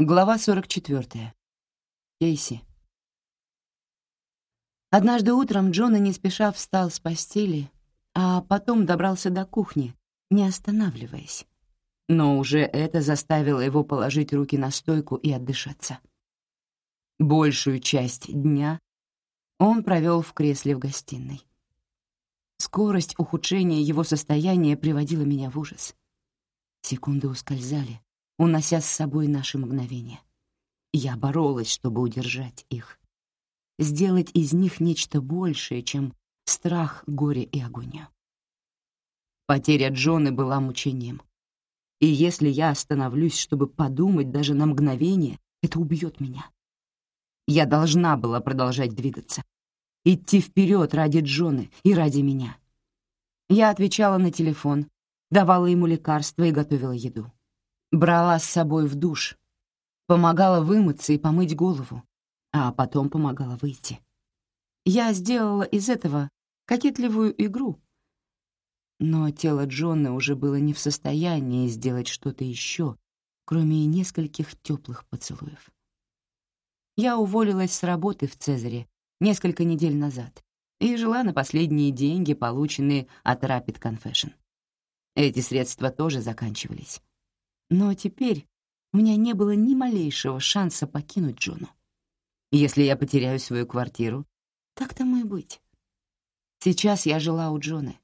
Глава 44. Кейси. Однажды утром Джона не спеша встал с постели, а потом добрался до кухни, не останавливаясь. Но уже это заставило его положить руки на стойку и отдышаться. Большую часть дня он провел в кресле в гостиной. Скорость ухудшения его состояния приводила меня в ужас. Секунды ускользали, унося с собой наши мгновения. Я боролась, чтобы удержать их. Сделать из них нечто большее, чем страх, горе и агонию. Потеря Джоны была мучением. И если я остановлюсь, чтобы подумать даже на мгновение, это убьет меня. Я должна была продолжать двигаться. Идти вперед ради Джоны и ради меня. Я отвечала на телефон, давала ему лекарства и готовила еду. Брала с собой в душ, помогала вымыться и помыть голову, а потом помогала выйти. Я сделала из этого кокетливую игру. Но тело Джона уже было не в состоянии сделать что-то еще, кроме нескольких теплых поцелуев. Я уволилась с работы в Цезаре несколько недель назад и жила на последние деньги, полученные от Rapid Confession. Эти средства тоже заканчивались. Но теперь у меня не было ни малейшего шанса покинуть Джону. Если я потеряю свою квартиру, так тому и быть. Сейчас я жила у Джоны,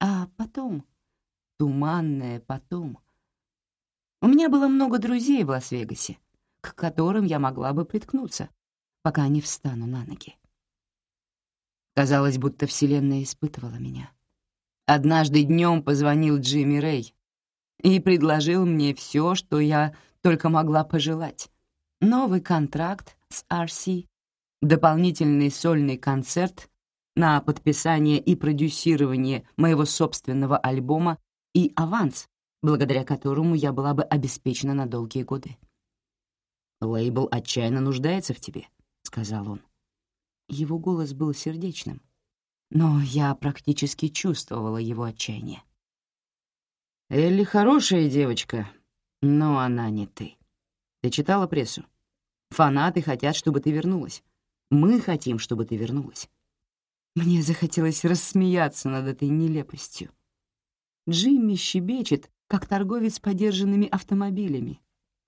а потом, туманное потом. У меня было много друзей в Лас-Вегасе, к которым я могла бы приткнуться, пока не встану на ноги. Казалось, будто Вселенная испытывала меня. Однажды днем позвонил Джимми Рэй, и предложил мне все, что я только могла пожелать. Новый контракт с RC, дополнительный сольный концерт на подписание и продюсирование моего собственного альбома и аванс, благодаря которому я была бы обеспечена на долгие годы. «Лейбл отчаянно нуждается в тебе», — сказал он. Его голос был сердечным, но я практически чувствовала его отчаяние. Элли хорошая девочка, но она не ты. Ты читала прессу? Фанаты хотят, чтобы ты вернулась. Мы хотим, чтобы ты вернулась. Мне захотелось рассмеяться над этой нелепостью. Джимми щебечет, как торговец подержанными автомобилями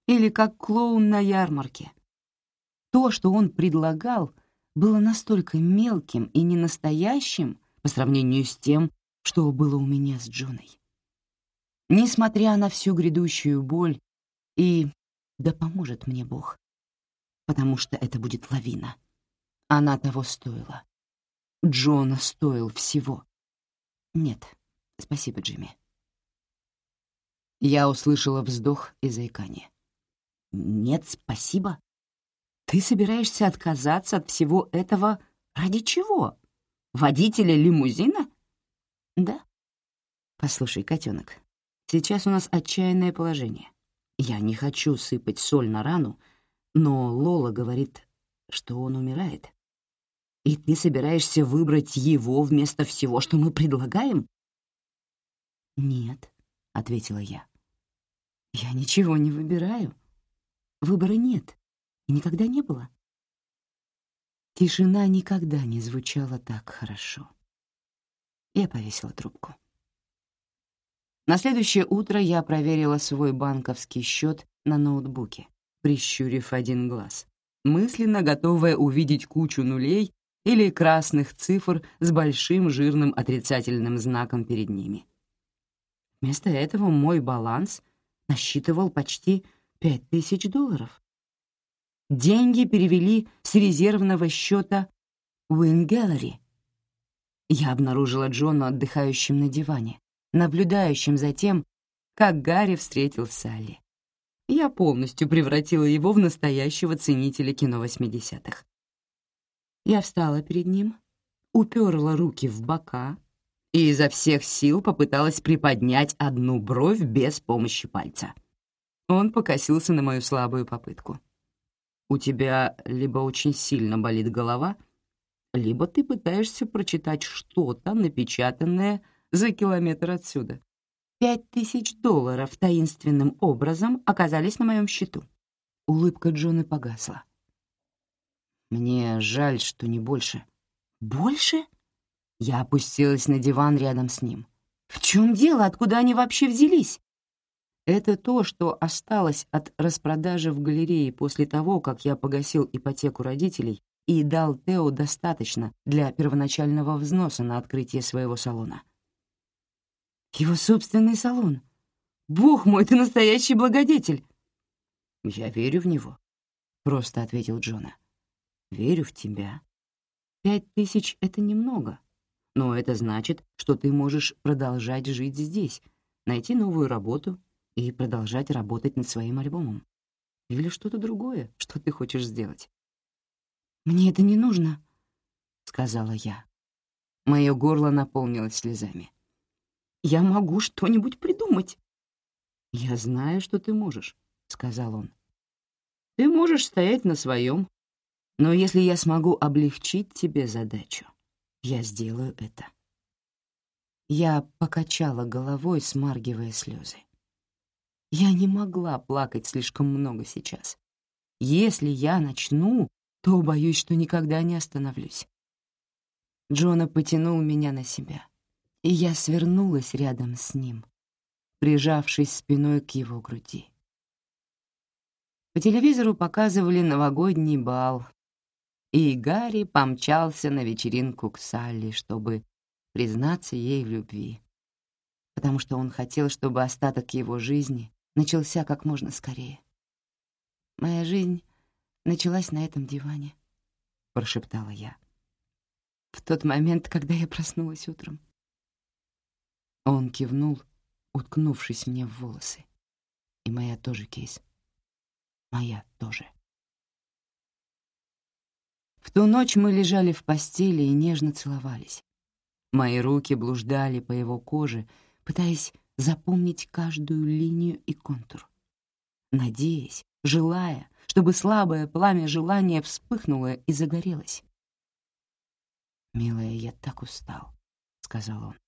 или как клоун на ярмарке. То, что он предлагал, было настолько мелким и ненастоящим по сравнению с тем, что было у меня с Джоной. Несмотря на всю грядущую боль, и да поможет мне Бог, потому что это будет лавина. Она того стоила. Джона стоил всего. Нет, спасибо, Джимми. Я услышала вздох и заикание. «Нет, спасибо. Ты собираешься отказаться от всего этого ради чего? Водителя лимузина?» «Да». «Послушай, котенок, Сейчас у нас отчаянное положение. Я не хочу сыпать соль на рану, но Лола говорит, что он умирает. И ты собираешься выбрать его вместо всего, что мы предлагаем? «Нет», — ответила я. «Я ничего не выбираю. Выбора нет и никогда не было». Тишина никогда не звучала так хорошо. Я повесила трубку. На следующее утро я проверила свой банковский счет на ноутбуке, прищурив один глаз, мысленно готовая увидеть кучу нулей или красных цифр с большим жирным отрицательным знаком перед ними. Вместо этого мой баланс насчитывал почти пять тысяч долларов. Деньги перевели с резервного счета Win Gallery. Я обнаружила Джона отдыхающим на диване, наблюдающим за тем, как Гарри встретил Салли. Я полностью превратила его в настоящего ценителя кино 80-х. Я встала перед ним, уперла руки в бока и изо всех сил попыталась приподнять одну бровь без помощи пальца. Он покосился на мою слабую попытку. «У тебя либо очень сильно болит голова, либо ты пытаешься прочитать что-то, напечатанное за километр отсюда. Пять тысяч долларов таинственным образом оказались на моем счету. Улыбка Джона погасла. «Мне жаль, что не больше». «Больше?» Я опустилась на диван рядом с ним. «В чем дело? Откуда они вообще взялись?» Это то, что осталось от распродажи в галерее после того, как я погасил ипотеку родителей и дал Тео достаточно для первоначального взноса на открытие своего салона. Его собственный салон. Бог мой, ты настоящий благодетель. Я верю в него, — просто ответил Джона. Верю в тебя. Пять тысяч — это немного, но это значит, что ты можешь продолжать жить здесь, найти новую работу и продолжать работать над своим альбомом. Или что-то другое, что ты хочешь сделать. «Мне это не нужно», — сказала я. Мое горло наполнилось слезами. «Я могу что-нибудь придумать». «Я знаю, что ты можешь», — сказал он. «Ты можешь стоять на своем, но если я смогу облегчить тебе задачу, я сделаю это». Я покачала головой, смаргивая слезы. Я не могла плакать слишком много сейчас. Если я начну, то боюсь, что никогда не остановлюсь. Джона потянул меня на себя, и я свернулась рядом с ним, прижавшись спиной к его груди. По телевизору показывали новогодний бал, и Гарри помчался на вечеринку к Салли, чтобы признаться ей в любви, потому что он хотел, чтобы остаток его жизни начался как можно скорее. Моя жизнь началась на этом диване, — прошептала я. В тот момент, когда я проснулась утром. Он кивнул, уткнувшись мне в волосы. И моя тоже, Кейс. Моя тоже. В ту ночь мы лежали в постели и нежно целовались. Мои руки блуждали по его коже, пытаясь запомнить каждую линию и контур. Надеясь, желая, чтобы слабое пламя желания вспыхнуло и загорелось. «Милая, я так устал», — сказал он.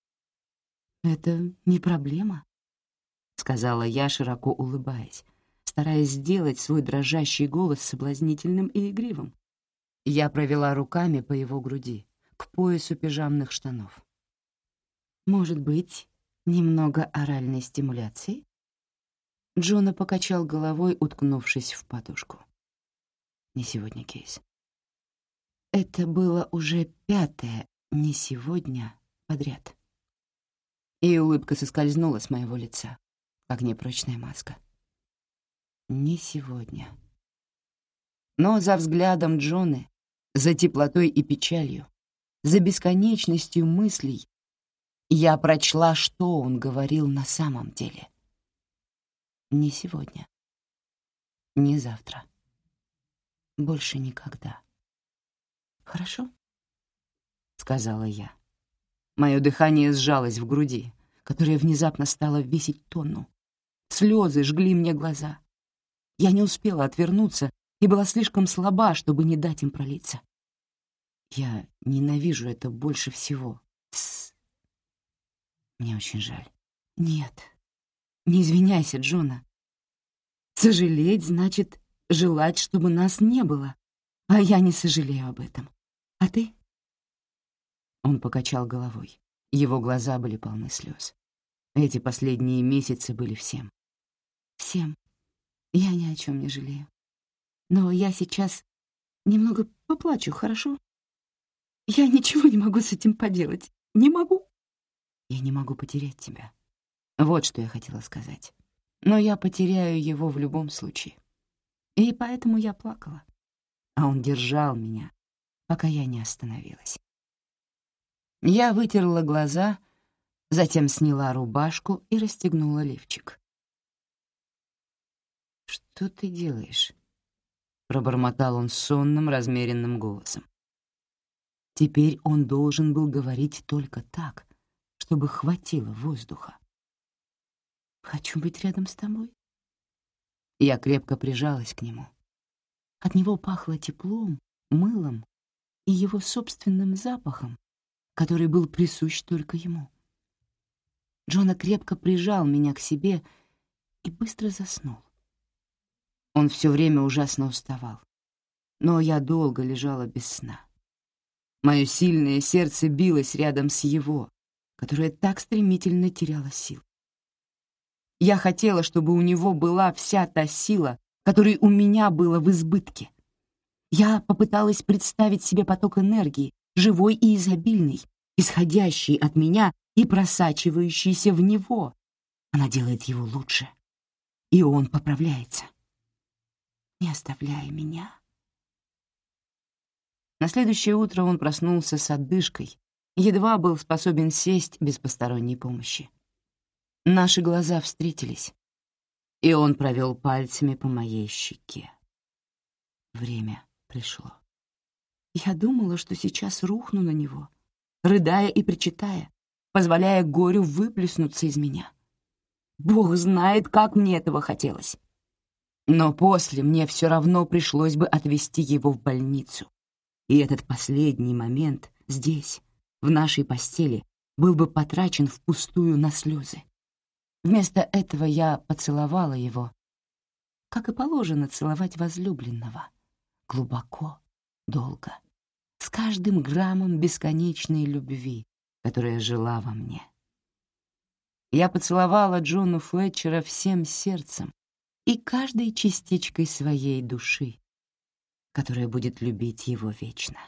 «Это не проблема», — сказала я, широко улыбаясь, стараясь сделать свой дрожащий голос соблазнительным и игривым. Я провела руками по его груди, к поясу пижамных штанов. «Может быть, немного оральной стимуляции?» Джона покачал головой, уткнувшись в подушку. «Не сегодня, Кейс». Это было уже пятое «не сегодня» подряд. И улыбка соскользнула с моего лица, как непрочная маска. Не сегодня. Но за взглядом Джоны, за теплотой и печалью, за бесконечностью мыслей я прочла, что он говорил на самом деле. Не сегодня. Не завтра. Больше никогда. «Хорошо?» — сказала я. Мое дыхание сжалось в груди, которая внезапно стала весить тонну. Слезы жгли мне глаза. Я не успела отвернуться и была слишком слаба, чтобы не дать им пролиться. Я ненавижу это больше всего. Тссс. Мне очень жаль. Нет, не извиняйся, Джона. Сожалеть значит желать, чтобы нас не было, а я не сожалею об этом. А ты? Он покачал головой. Его глаза были полны слез. Эти последние месяцы были всем. Всем. Я ни о чем не жалею. Но я сейчас немного поплачу, хорошо? Я ничего не могу с этим поделать. Не могу. Я не могу потерять тебя. Вот что я хотела сказать. Но я потеряю его в любом случае. И поэтому я плакала. А он держал меня, пока я не остановилась. Я вытерла глаза, затем сняла рубашку и расстегнула лифчик. «Что ты делаешь?» — пробормотал он сонным, размеренным голосом. Теперь он должен был говорить только так, чтобы хватило воздуха. «Хочу быть рядом с тобой». Я крепко прижалась к нему. От него пахло теплом, мылом и его собственным запахом, который был присущ только ему. Джона крепко прижал меня к себе и быстро заснул. Он все время ужасно уставал. Но я долго лежала без сна. Мое сильное сердце билось рядом с его, которое так стремительно теряло сил. Я хотела, чтобы у него была вся та сила, которой у меня было в избытке. Я попыталась представить себе поток энергии, живой и изобильный, исходящий от меня и просачивающийся в него. Она делает его лучше, и он поправляется. Не оставляя меня. На следующее утро он проснулся с отдышкой, едва был способен сесть без посторонней помощи. Наши глаза встретились, и он провел пальцами по моей щеке. Время пришло. Я думала, что сейчас рухну на него, рыдая и причитая, позволяя горю выплеснуться из меня. Бог знает, как мне этого хотелось. Но после мне все равно пришлось бы отвезти его в больницу. И этот последний момент здесь, в нашей постели, был бы потрачен впустую на слезы. Вместо этого я поцеловала его, как и положено целовать возлюбленного, глубоко, долго, с каждым граммом бесконечной любви, которая жила во мне. Я поцеловала Джону Флетчера всем сердцем и каждой частичкой своей души, которая будет любить его вечно.